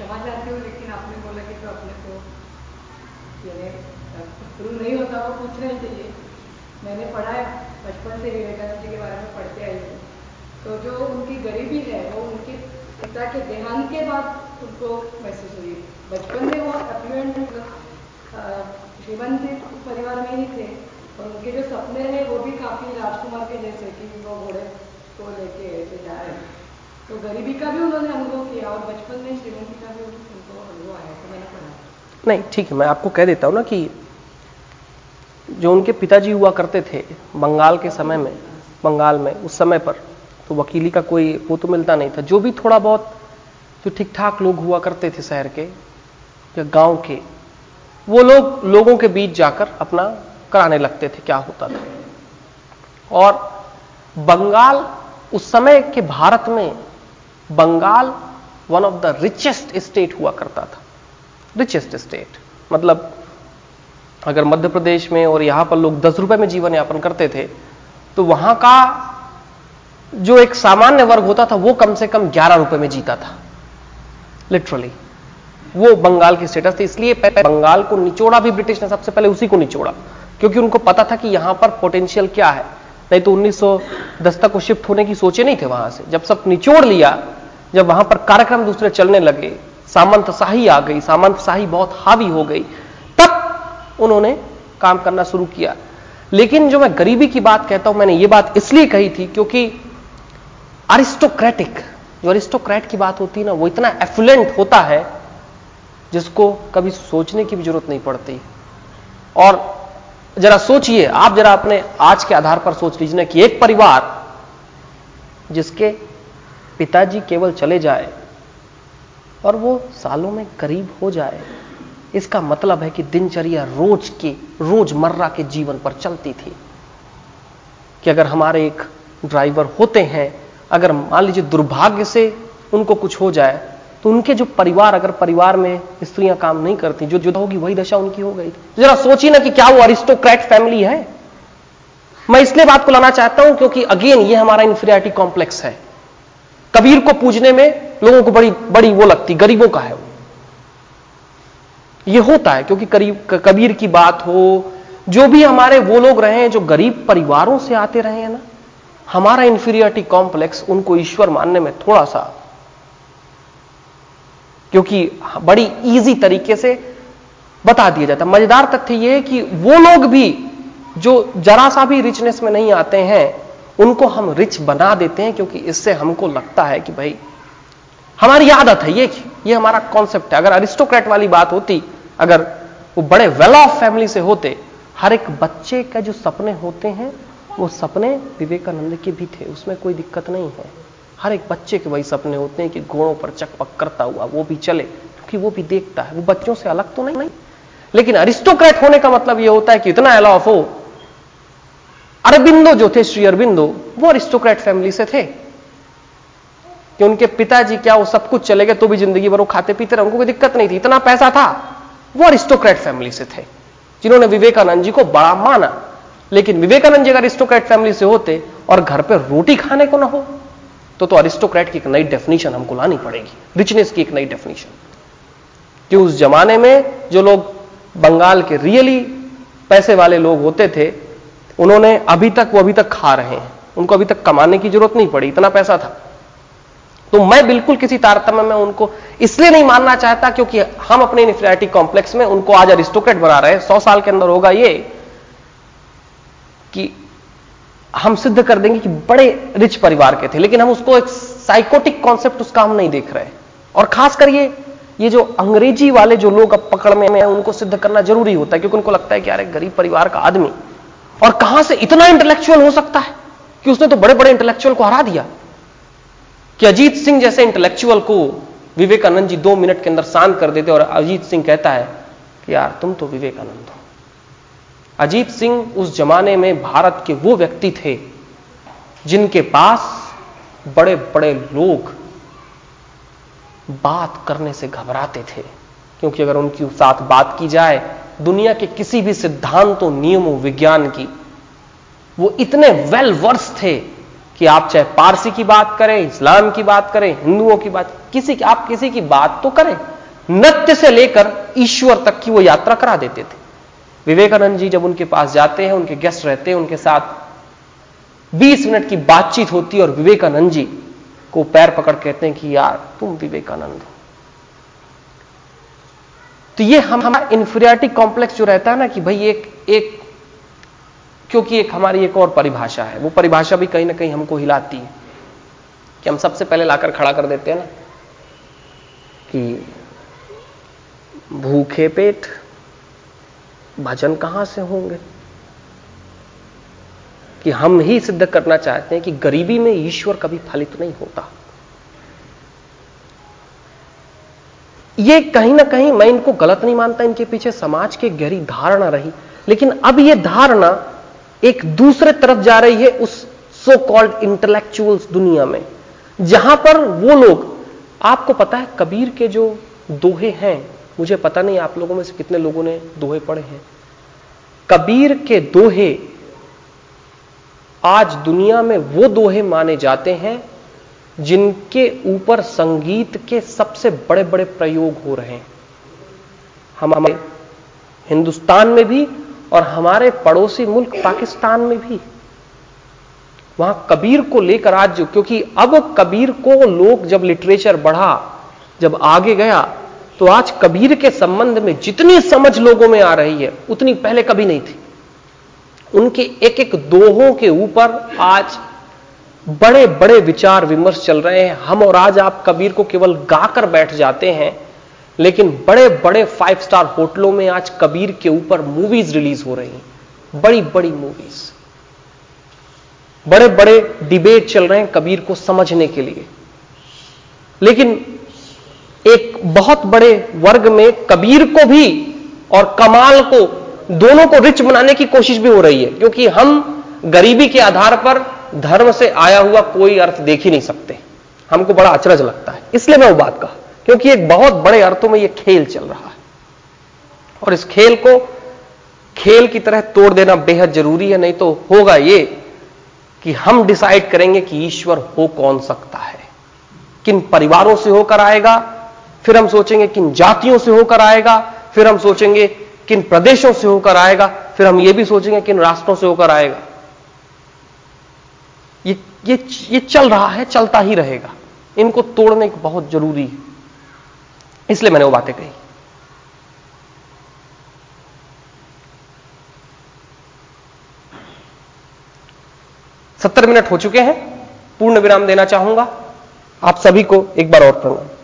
क्षमा चाहती हूँ लेकिन आपने बोला कि तो अपने को यानी शुरू नहीं होता वो पूछना ही चाहिए मैंने पढ़ा है बचपन से विवेकानंद जी के बारे में पढ़ते आई हूँ। तो जो उनकी गरीबी है वो उनके पिता के देहांत के बाद उनको महसूस हुई। बचपन में वो अप्लुएंट मतलब श्रीमंत परिवार में ही थे। और उनके जो सपने हैं वो भी काफ़ी राजकुमार के जैसे कि वो घोड़े को लेके ऐसे जा रहे हैं। तो गरीबी का भी उन्होंने और बचपन में उनको अनुभव आया मैंने पढ़ा नहीं, ठीक है, मैं आपको कह देता हूँ ना कि जो उनके पिताजी हुआ करते थे बंगाल के समय में, बंगाल में, उस समय पर तो वकीली का कोई वो तो मिलता नहीं था। जो भी थोड़ा बहुत जो ठीक ठाक लोग हुआ करते थे शहर के या गाँव के, वो लोग, लोगों के बीच जाकर अपना कराने लगते थे क्या होता था। और बंगाल उस समय के भारत में, Bengal one of the richest state हुआ करता था। रिचेस्ट स्टेट मतलब अगर मध्य प्रदेश में और यहाँ पर लोग दस रुपए में जीवन यापन करते थे तो वहाँ का जो एक सामान्य वर्ग होता था, वो कम से कम ग्यारह रुपए में जीता था। लिटरली वो बंगाल की स्टेटस थी। इसलिए बंगाल को निचोड़ा भी ब्रिटिश ने सबसे पहले उसी को निचोड़ा। क्योंकि उनको पता था कि यहाँ पर पोटेंशियल क्या है। नहीं तो 1910 तक को शिफ्ट होने की सोचे नहीं थे वहाँ से। जब सब निचोड़ लिया जब वहाँ पर कार्यक्रम दूसरे चलने लगे, सामंत शाही आ गई, सामंत शाही बहुत हावी हो गई, तब उन्होंने काम करना शुरू किया। लेकिन जो मैं गरीबी की बात कहता हूँ, मैंने ये बात इसलिए कही थी क्योंकि अरिस्टोक्रेटिक जो अरिस्टोक्रेट की बात होती है ना, वो इतना एफुलेंट होता है, जिसको कभी सोचने की भी ज़रूरत नहीं पड़ती। और जरा सोचिए, आप जरा अपने आज के आधार पर सोच लीजिए कि एक परिवार जिसके पिताजी केवल चले जाए और वो सालों में करीब हो जाए। इसका मतलब है कि दिनचर्या रोज के, रोज़मर्रा के जीवन पर चलती थी। कि अगर हमारे एक ड्राइवर होते हैं, अगर मान लीजिए दुर्भाग्य से उनको कुछ हो जाए तो उनके जो परिवार, अगर परिवार में स्त्रियाँ काम नहीं करती, जो जुदा होगी, वही दशा उनकी हो गई। जरा सोचिए ना कि क्या वो अरिस्टोक्रेट फैमिली है। मैं इसलिए बात को लाना चाहता हूँ क्योंकि अगेन ये हमारा इंफीरियरिटी कॉम्प्लेक्स है। कबीर को पूजने में लोगों को बड़ी बड़ी वो लगती, गरीबों का है वो। ये होता है, क्योंकि करीब कबीर की बात हो, जो भी हमारे वो लोग रहे हैं, जो गरीब परिवारों से आते रहे हैं ना, हमारा इंफीरियरिटी कॉम्प्लेक्स उनको ईश्वर मानने में थोड़ा सा, क्योंकि बड़ी इजी तरीके से बता दिया जाता मज़ेदार तथ्य यह है कि वो लोग भी, जो जरा सा भी रिचनेस में नहीं आते हैं उनको हम रिच बना देते हैं क्योंकि इससे हमको लगता है कि भाई हमारी आदत है ये ये हमारा कॉन्सेप्ट है। अगर अरिस्टोक्रेट वाली बात होती अगर वो बड़े वेल ऑफ़ फैमिली से होते हर एक बच्चे का जो सपने होते हैं वो सपने विवेकानंद के भी थे उसमें कोई दिक्कत नहीं है। हर एक बच्चे के वही सपने होते हैं कि घोड़ों पर चकपक करता हुआ वो भी चले क्योंकि वो भी देखता है। वो बच्चों से अलग तो नहीं, नहीं। लेकिन अरिस्टोक्रेट होने का मतलब ये होता है कि इतना अलाफ हो अरबिंदो जो थे, श्री अरबिंदो, वो अरिस्टोक्रेट फैमिली से थे। कि उनके पिताजी क्या, वो सब कुछ चले गए तो भी ज़िंदगी भर वो खाते पीते रहे, उनको कोई दिक्कत नहीं थी, इतना पैसा था। वो अरिस्टोक्रेट फैमिली से थे, जिन्होंने विवेकानंद जी को बड़ा माना। लेकिन विवेकानंद जी अगर अरिस्टोक्रेट फैमिली से होते और घर पर रोटी खाने को ना हो तो तो अरिस्टोक्रेट की एक नई डेफिनेशन हमको लानी पड़ेगी। रिचनेस की एक नई डेफिनेशन कि उस जमाने में जो लोग बंगाल के रियली पैसे वाले लोग होते थे उन्होंने अभी तक, वो अभी तक खा रहे हैं। उनको अभी तक कमाने की ज़रूरत नहीं पड़ी, इतना पैसा था। तो मैं बिल्कुल किसी तारतम्य में उनको इसलिए नहीं मानना चाहता क्योंकि हम अपने इन्फिनिटी कॉम्प्लेक्स में उनको आज अरिस्टोक्रेट बना रहे हैं। सौ साल के अंदर होगा ये कि हम सिद्ध कर देंगे कि बड़े रिच परिवार के थे, लेकिन हम उसको एक साइकोटिक कॉन्सेप्ट उसका हम नहीं देख रहे। और खास कर ये ये जो अंग्रेज़ी वाले जो लोग अब पकड़ में हैं, उनको सिद्ध करना ज़रूरी होता है, क्योंकि उनको लगता है कि यार गरीब परिवार का आदमी और कहाँ से इतना इंटेलेक्चुअल हो सकता है कि उसने तो बड़े बड़े इंटेलेक्चुअल को हरा दिया? कि अजीत सिंह जैसे इंटेलेक्चुअल को विवेकानंद जी दो मिनट के अंदर शांत कर देते और अजीत सिंह कहता है कि यार, तुम तो विवेकानंद हो। अजीत सिंह उस जमाने में भारत के वो व्यक्ति थे जिनके पास बड़े बड़े लोग बात करने से घबराते थे। क्योंकि अगर उनकी साथ बात की जाए दुनिया के किसी भी सिद्धांतों, नियमों, विज्ञान की, वो इतने वेल वर्स थे कि आप चाहे पारसी की बात करें, इस्लाम की बात करें, हिंदुओं की बात, किसी की, आप किसी की बात तो करें। नृत्य से लेकर ईश्वर तक की वो यात्रा करा देते थे। विवेकानंद जी जब उनके पास जाते हैं, उनके गेस्ट रहते हैं, उनके साथ 20 मिनट की बातचीत होती है और विवेकानंद जी को पैर पकड़ कहते हैं कि, यार, तुम विवेकानंद हो। तो ये हम, हमारा इंफीरियरिटी कॉम्प्लेक्स जो रहता है ना कि भाई एक एक, क्योंकि एक हमारी एक और परिभाषा है, वो परिभाषा भी कहीं ना कहीं हमको हिलाती है, कि हम सबसे पहले लाकर खड़ा कर देते हैं ना, कि भूखे पेट भजन कहाँ से होंगे? कि हम ही सिद्ध करना चाहते हैं कि गरीबी में ईश्वर कभी फलित नहीं होता। ये कहीं ना कहीं मैं इनको गलत नहीं मानता, इनके पीछे समाज की गहरी धारणा रही। लेकिन अब ये धारणा एक दूसरे तरफ़ जा रही है उस सो कॉल्ड इंटेलेक्चुअल्स दुनिया में, जहाँ पर वो लोग, आपको पता है कबीर के जो दोहे हैं, मुझे पता नहीं आप लोगों में से कितने लोगों ने दोहे पढ़े हैं। कबीर के दोहे, आज दुनिया में वो दोहे माने जाते हैं जिनके ऊपर संगीत के सबसे बड़े बड़े प्रयोग हो रहे हैं। हम हमारे हिंदुस्तान में भी और हमारे पड़ोसी मुल्क पाकिस्तान में भी। वहाँ कबीर को लेकर आज, क्योंकि अब कबीर को लोग जब लिटरेचर बढ़ा, जब आगे गया तो आज कबीर के संबंध में जितनी समझ लोगों में आ रही है, उतनी पहले कभी नहीं थी। उनके एक एक दोहों के ऊपर आज बड़े बड़े विचार विमर्श चल रहे हैं। हम और आज आप कबीर को केवल गाकर बैठ जाते हैं, लेकिन बड़े बड़े फाइव स्टार होटलों में आज कबीर के ऊपर मूवीज़ रिलीज़ हो रही हैं। बड़ी बड़ी मूवीज़ बड़े बड़े डिबेट चल रहे हैं कबीर को समझने के लिए। लेकिन एक बहुत बड़े वर्ग में कबीर को भी और कमाल को, दोनों को रिच बनाने की कोशिश भी हो रही है, क्योंकि हम गरीबी के आधार पर धर्म से आया हुआ कोई अर्थ देख ही नहीं सकते। हमको बड़ा अचरज लगता है। इसलिए मैं वो बात कहा, क्योंकि एक बहुत बड़े अर्थों में यह खेल चल रहा है। और इस खेल को खेल की तरह तोड़ देना बेहद ज़रूरी है, नहीं तो होगा ये कि हम डिसाइड करेंगे कि ईश्वर हो कौन सकता है। किन परिवारों से होकर आएगा, फिर हम सोचेंगे किन जातियों से होकर आएगा, फिर हम सोचेंगे किन प्रदेशों से होकर आएगा, फिर हम यह भी सोचेंगे किन राष्ट्रों से होकर आएगा। ये ये ये चल रहा है, चलता ही रहेगा। इनको तोड़ने को बहुत ज़रूरी है। इसलिए मैंने वो बातें कही। सत्तर मिनट हो चुके हैं। पूर्ण विराम देना चाहूँगा। आप सभी को एक बार और प्रणाम।